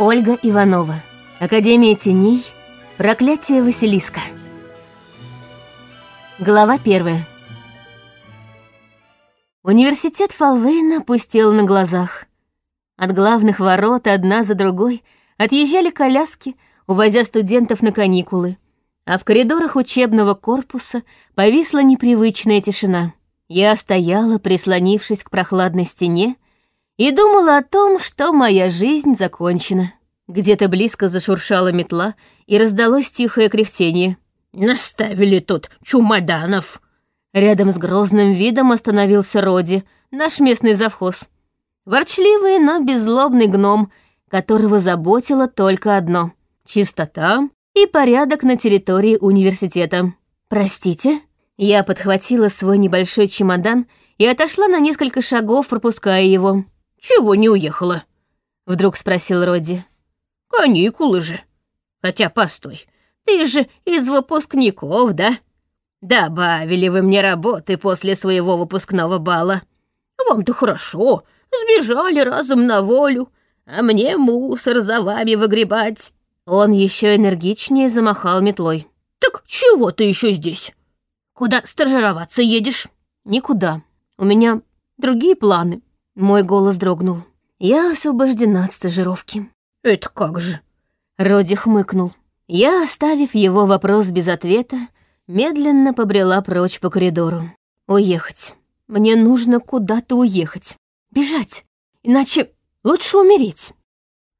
Ольга Иванова. Академия теней. Проклятие Василиска. Глава первая. Университет Фалвейна пустел на глазах. От главных ворот одна за другой отъезжали коляски, увозя студентов на каникулы, а в коридорах учебного корпуса повисла непривычная тишина. Я стояла, прислонившись к прохладной стене, и думала о том, что моя жизнь закончена. Где-то близко зашуршала метла, и раздалось тихое кряхтение. «Наставили тут чумоданов!» Рядом с грозным видом остановился Роди, наш местный завхоз. Ворчливый, но беззлобный гном, которого заботило только одно — чистота и порядок на территории университета. «Простите?» Я подхватила свой небольшой чемодан и отошла на несколько шагов, пропуская его. «Чего не уехала?» — вдруг спросил Родди. «Каникулы же. Хотя, постой, ты же из выпускников, да? Добавили вы мне работы после своего выпускного бала. Вам-то хорошо, сбежали разом на волю, а мне мусор за вами выгребать». Он еще энергичнее замахал метлой. «Так чего ты еще здесь? Куда стажироваться едешь?» «Никуда. У меня другие планы». Мой голос дрогнул. «Я освобождена от стажировки». «Это как же?» Роди хмыкнул. Я, оставив его вопрос без ответа, медленно побрела прочь по коридору. «Уехать. Мне нужно куда-то уехать. Бежать. Иначе лучше умереть».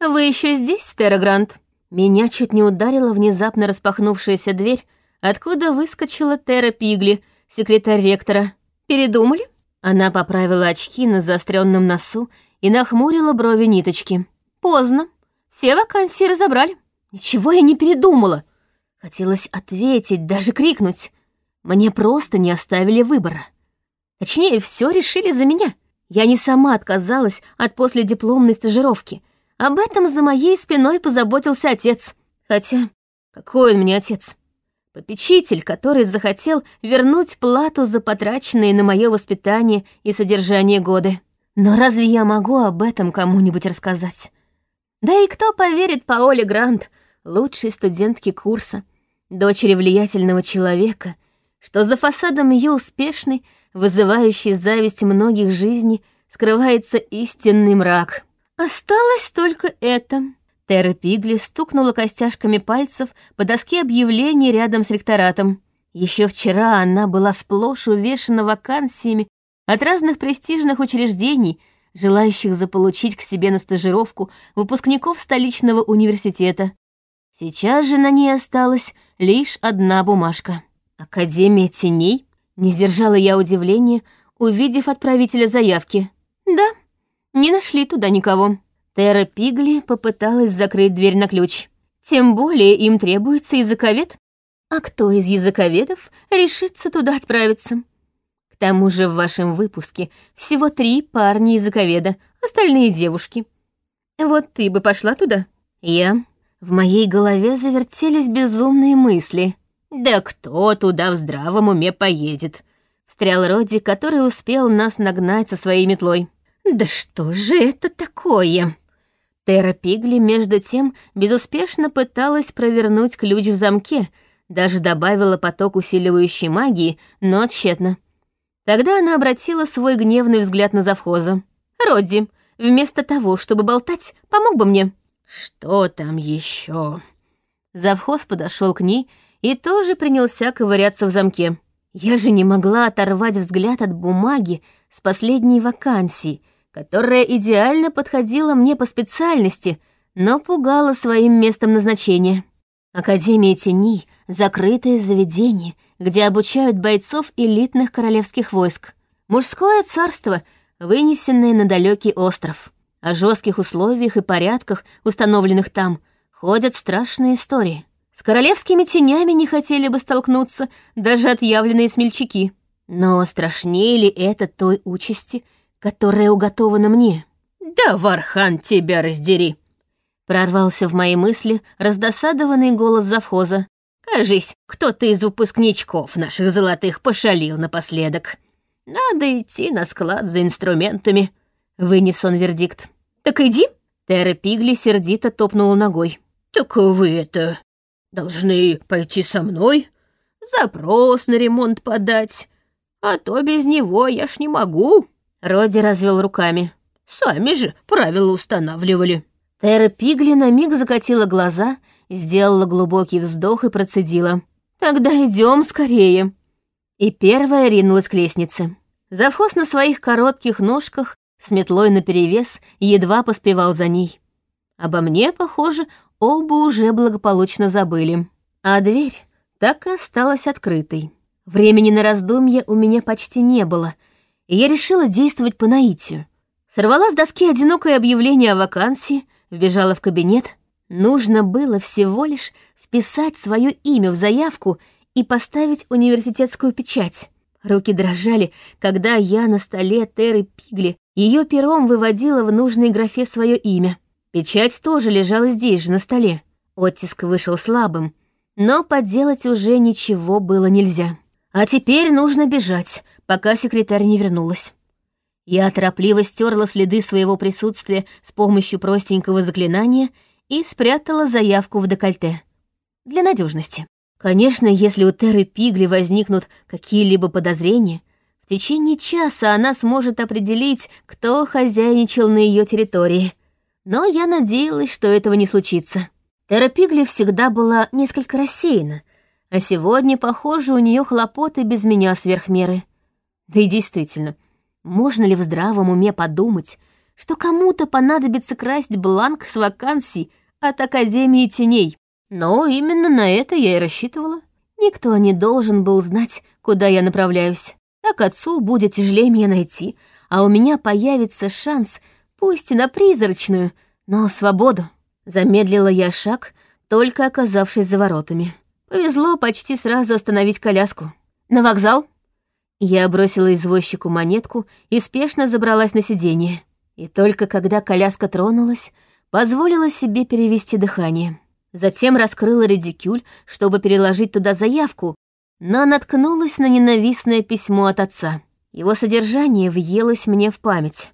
«Вы еще здесь, Терра Меня чуть не ударила внезапно распахнувшаяся дверь, откуда выскочила Терра Пигли, секретарь ректора. «Передумали?» Она поправила очки на заостренном носу и нахмурила брови ниточки. «Поздно. Все вакансии разобрали. Ничего я не передумала. Хотелось ответить, даже крикнуть. Мне просто не оставили выбора. Точнее, все решили за меня. Я не сама отказалась от последипломной стажировки. Об этом за моей спиной позаботился отец. Хотя, какой он мне отец? Попечитель, который захотел вернуть плату за потраченные на мое воспитание и содержание годы. Но разве я могу об этом кому-нибудь рассказать? Да и кто поверит Паоле Грант, лучшей студентке курса, дочери влиятельного человека, что за фасадом ее успешной, вызывающей зависть многих жизней, скрывается истинный мрак. Осталось только это. Терра Пигли стукнула костяшками пальцев по доске объявлений рядом с ректоратом. Еще вчера она была сплошь увешана вакансиями от разных престижных учреждений, желающих заполучить к себе на стажировку выпускников столичного университета. Сейчас же на ней осталась лишь одна бумажка. «Академия теней?» Не сдержала я удивления, увидев отправителя заявки. «Да, не нашли туда никого». Терра Пигли попыталась закрыть дверь на ключ. Тем более им требуется языковед. А кто из языковедов решится туда отправиться? К тому же в вашем выпуске всего три парня-языковеда, остальные девушки. Вот ты бы пошла туда? Я. В моей голове завертелись безумные мысли. Да кто туда в здравом уме поедет? Встрял Роди, который успел нас нагнать со своей метлой. Да что же это такое? Терра Пигли, между тем, безуспешно пыталась провернуть ключ в замке, даже добавила поток усиливающей магии, но тщетно. Тогда она обратила свой гневный взгляд на завхоза. «Родди, вместо того, чтобы болтать, помог бы мне». «Что там еще? Завхоз подошел к ней и тоже принялся ковыряться в замке. Я же не могла оторвать взгляд от бумаги с последней вакансией, которая идеально подходила мне по специальности, но пугала своим местом назначения. Академия теней — закрытое заведение, где обучают бойцов элитных королевских войск. Мужское царство, вынесенное на далекий остров. О жестких условиях и порядках, установленных там, ходят страшные истории. С королевскими тенями не хотели бы столкнуться даже отъявленные смельчаки. Но страшнее ли это той участи, которая уготована мне. «Да, Вархан, тебя раздери!» Прорвался в мои мысли раздосадованный голос завхоза. «Кажись, кто-то из выпускничков наших золотых пошалил напоследок. Надо идти на склад за инструментами», — вынес он вердикт. «Так иди!» Терра Пигли сердито топнула ногой. «Так вы это... должны пойти со мной, запрос на ремонт подать, а то без него я ж не могу». Роди развел руками. «Сами же правила устанавливали». Терра Пигли на миг закатила глаза, сделала глубокий вздох и процедила. «Тогда идем скорее». И первая ринулась к лестнице. Завхоз на своих коротких ножках с метлой наперевес едва поспевал за ней. Обо мне, похоже, оба уже благополучно забыли. А дверь так и осталась открытой. Времени на раздумье у меня почти не было, и я решила действовать по наитию. Сорвала с доски одинокое объявление о вакансии, вбежала в кабинет. Нужно было всего лишь вписать свое имя в заявку и поставить университетскую печать. Руки дрожали, когда я на столе Терры Пигли ее пером выводила в нужной графе свое имя. Печать тоже лежала здесь же, на столе. Оттиск вышел слабым, но поделать уже ничего было нельзя. А теперь нужно бежать, пока секретарь не вернулась. Я торопливо стерла следы своего присутствия с помощью простенького заклинания и спрятала заявку в декольте. Для надежности. Конечно, если у Терры Пигли возникнут какие-либо подозрения, в течение часа она сможет определить, кто хозяйничал на ее территории. Но я надеялась, что этого не случится. Терра Пигли всегда была несколько рассеяна, а сегодня, похоже, у нее хлопоты без меня сверх меры. Да и действительно, можно ли в здравом уме подумать, что кому-то понадобится красть бланк с вакансий от Академии теней? Но именно на это я и рассчитывала. Никто не должен был знать, куда я направляюсь. Так отцу будет тяжелее меня найти, а у меня появится шанс, пусть и на призрачную, но свободу. Замедлила я шаг, только оказавшись за воротами. Повезло почти сразу остановить коляску. «На вокзал?» Я бросила извозчику монетку и спешно забралась на сиденье. И только когда коляска тронулась, позволила себе перевести дыхание. Затем раскрыла редикюль, чтобы переложить туда заявку, но наткнулась на ненавистное письмо от отца. Его содержание въелось мне в память.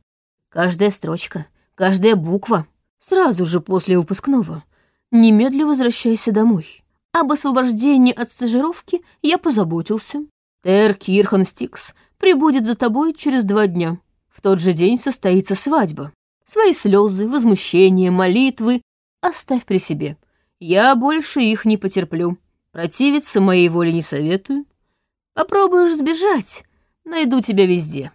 Каждая строчка, каждая буква. Сразу же после выпускного. Немедля возвращайся домой. Об освобождении от стажировки я позаботился. Тер Кирхан Стикс прибудет за тобой через два дня. В тот же день состоится свадьба. Свои слезы, возмущения, молитвы оставь при себе. Я больше их не потерплю. Противиться моей воле не советую. Попробуешь сбежать, найду тебя везде.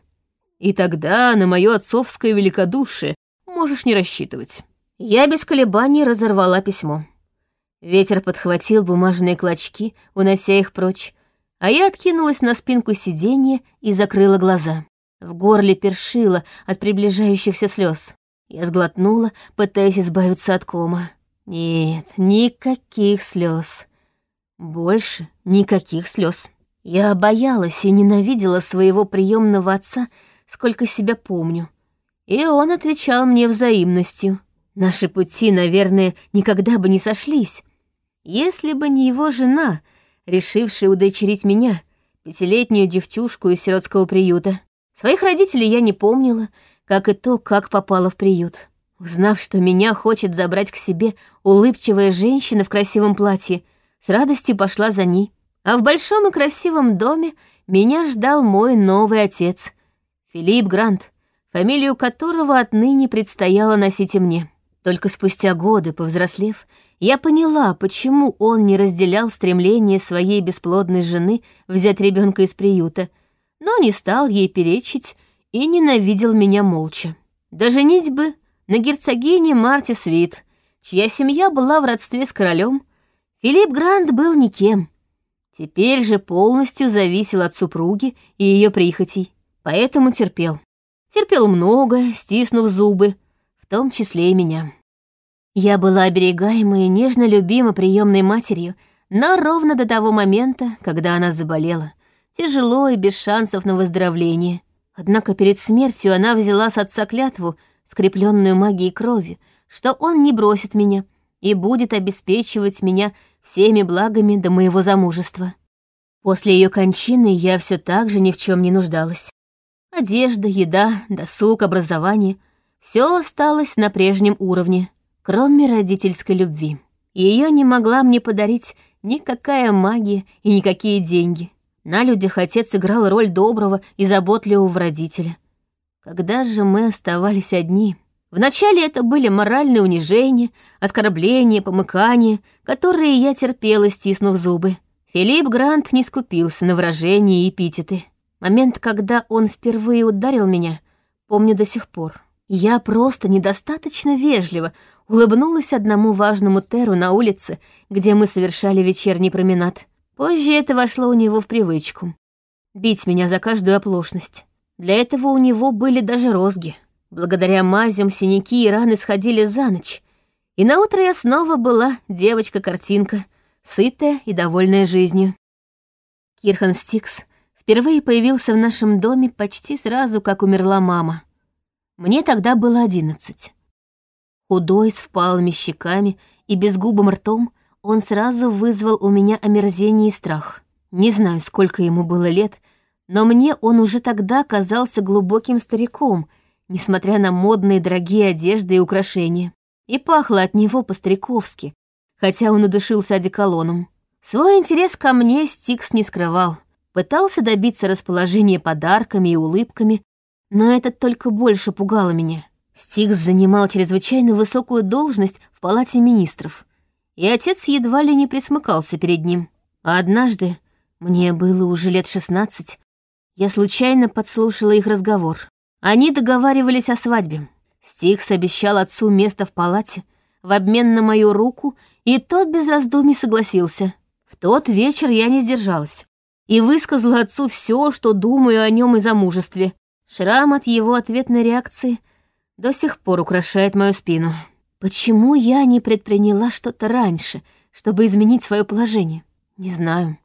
И тогда на мое отцовское великодушие можешь не рассчитывать. Я без колебаний разорвала письмо. Ветер подхватил бумажные клочки, унося их прочь, а я откинулась на спинку сиденья и закрыла глаза. В горле першило от приближающихся слез. Я сглотнула, пытаясь избавиться от кома. Нет, никаких слез. Больше никаких слез. Я боялась и ненавидела своего приемного отца, сколько себя помню. И он отвечал мне взаимностью. Наши пути, наверное, никогда бы не сошлись, если бы не его жена, решившая удочерить меня, пятилетнюю девчушку из сиротского приюта. Своих родителей я не помнила, как и то, как попала в приют. Узнав, что меня хочет забрать к себе улыбчивая женщина в красивом платье, с радостью пошла за ней. А в большом и красивом доме меня ждал мой новый отец, Филипп Грант, фамилию которого отныне предстояло носить и мне. Только спустя годы, повзрослев, я поняла, почему он не разделял стремление своей бесплодной жены взять ребенка из приюта, но не стал ей перечить и ненавидел меня молча. Даже бы на герцогине Марти Свит, чья семья была в родстве с королем, Филипп Грант был никем. Теперь же полностью зависел от супруги и ее прихотей, поэтому терпел. Терпел много, стиснув зубы, в том числе и меня. Я была оберегаема и нежно любима приемной матерью, но ровно до того момента, когда она заболела, тяжело и без шансов на выздоровление. Однако перед смертью она взяла с отца клятву, скрепленную магией крови, что он не бросит меня и будет обеспечивать меня всеми благами до моего замужества. После ее кончины я все так же ни в чем не нуждалась. Одежда, еда, досуг, образование Все осталось на прежнем уровне, кроме родительской любви. Ее не могла мне подарить никакая магия и никакие деньги. На людях отец играл роль доброго и заботливого родителя. Когда же мы оставались одни? Вначале это были моральные унижения, оскорбления, помыкания, которые я терпела, стиснув зубы. Филипп Грант не скупился на выражения и эпитеты. Момент, когда он впервые ударил меня, помню до сих пор. Я просто недостаточно вежливо улыбнулась одному важному Теру на улице, где мы совершали вечерний променад. Позже это вошло у него в привычку. Бить меня за каждую оплошность. Для этого у него были даже розги. Благодаря мазям синяки и раны сходили за ночь. И наутро я снова была девочка-картинка, сытая и довольная жизнью. Кирхан Стикс впервые появился в нашем доме почти сразу, как умерла мама. Мне тогда было одиннадцать. Худой, с впалыми щеками и безгубым ртом, он сразу вызвал у меня омерзение и страх. Не знаю, сколько ему было лет, но мне он уже тогда казался глубоким стариком, несмотря на модные дорогие одежды и украшения. И пахло от него по-стариковски, хотя он удушился одеколоном. Свой интерес ко мне Стикс не скрывал. Пытался добиться расположения подарками и улыбками, но это только больше пугало меня. Стикс занимал чрезвычайно высокую должность в палате министров, и отец едва ли не присмыкался перед ним. А однажды, мне было уже лет шестнадцать, я случайно подслушала их разговор. Они договаривались о свадьбе. Стикс обещал отцу место в палате в обмен на мою руку, и тот без раздумий согласился. В тот вечер я не сдержалась и высказала отцу все, что думаю о нем и замужестве. Шрам от его ответной реакции до сих пор украшает мою спину. Почему я не предприняла что-то раньше, чтобы изменить свое положение? Не знаю.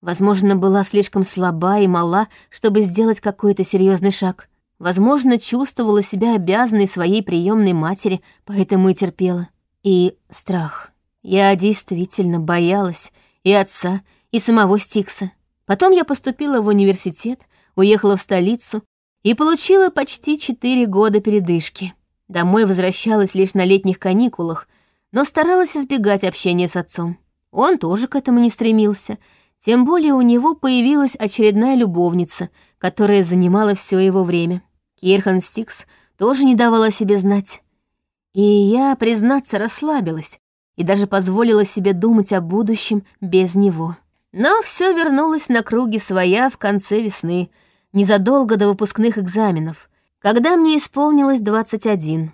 Возможно, была слишком слаба и мала, чтобы сделать какой-то серьезный шаг. Возможно, чувствовала себя обязанной своей приемной матери, поэтому и терпела. И страх. Я действительно боялась и отца, и самого Стикса. Потом я поступила в университет, уехала в столицу и получила почти четыре года передышки. Домой возвращалась лишь на летних каникулах, но старалась избегать общения с отцом. Он тоже к этому не стремился, тем более у него появилась очередная любовница, которая занимала все его время. Кирхан Стикс тоже не давала себе знать. И я, признаться, расслабилась и даже позволила себе думать о будущем без него. Но все вернулось на круги своя в конце весны — незадолго до выпускных экзаменов, когда мне исполнилось 21.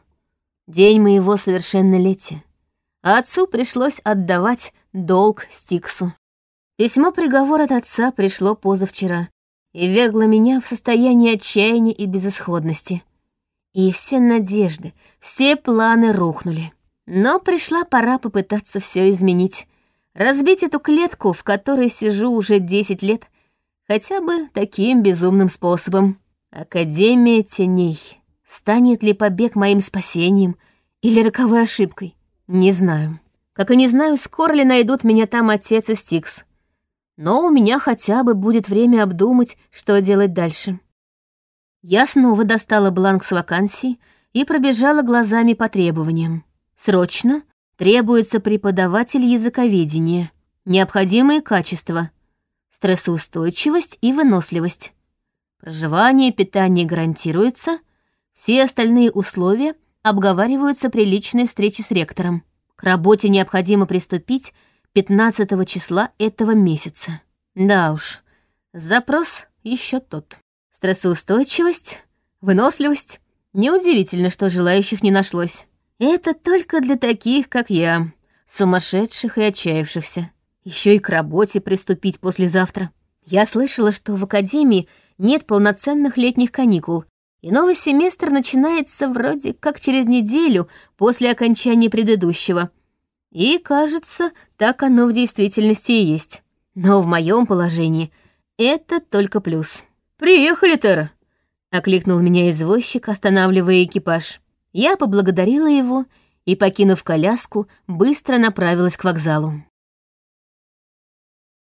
День моего совершеннолетия. А отцу пришлось отдавать долг Стиксу. Письмо приговор от отца пришло позавчера и вергло меня в состояние отчаяния и безысходности. И все надежды, все планы рухнули. Но пришла пора попытаться все изменить. Разбить эту клетку, в которой сижу уже 10 лет — Хотя бы таким безумным способом. Академия теней. Станет ли побег моим спасением или роковой ошибкой? Не знаю. Как и не знаю, скоро ли найдут меня там отец и Стикс. Но у меня хотя бы будет время обдумать, что делать дальше. Я снова достала бланк с вакансией и пробежала глазами по требованиям. Срочно требуется преподаватель языковедения. Необходимые качества — стрессоустойчивость и выносливость. Проживание и питание гарантируется, все остальные условия обговариваются при личной встрече с ректором. К работе необходимо приступить 15 числа этого месяца. Да уж, запрос еще тот. Стрессоустойчивость, выносливость. Неудивительно, что желающих не нашлось. Это только для таких, как я, сумасшедших и отчаявшихся еще и к работе приступить послезавтра. Я слышала, что в академии нет полноценных летних каникул, и новый семестр начинается вроде как через неделю после окончания предыдущего. И, кажется, так оно в действительности и есть. Но в моем положении это только плюс. «Приехали, Тера!» — окликнул меня извозчик, останавливая экипаж. Я поблагодарила его и, покинув коляску, быстро направилась к вокзалу.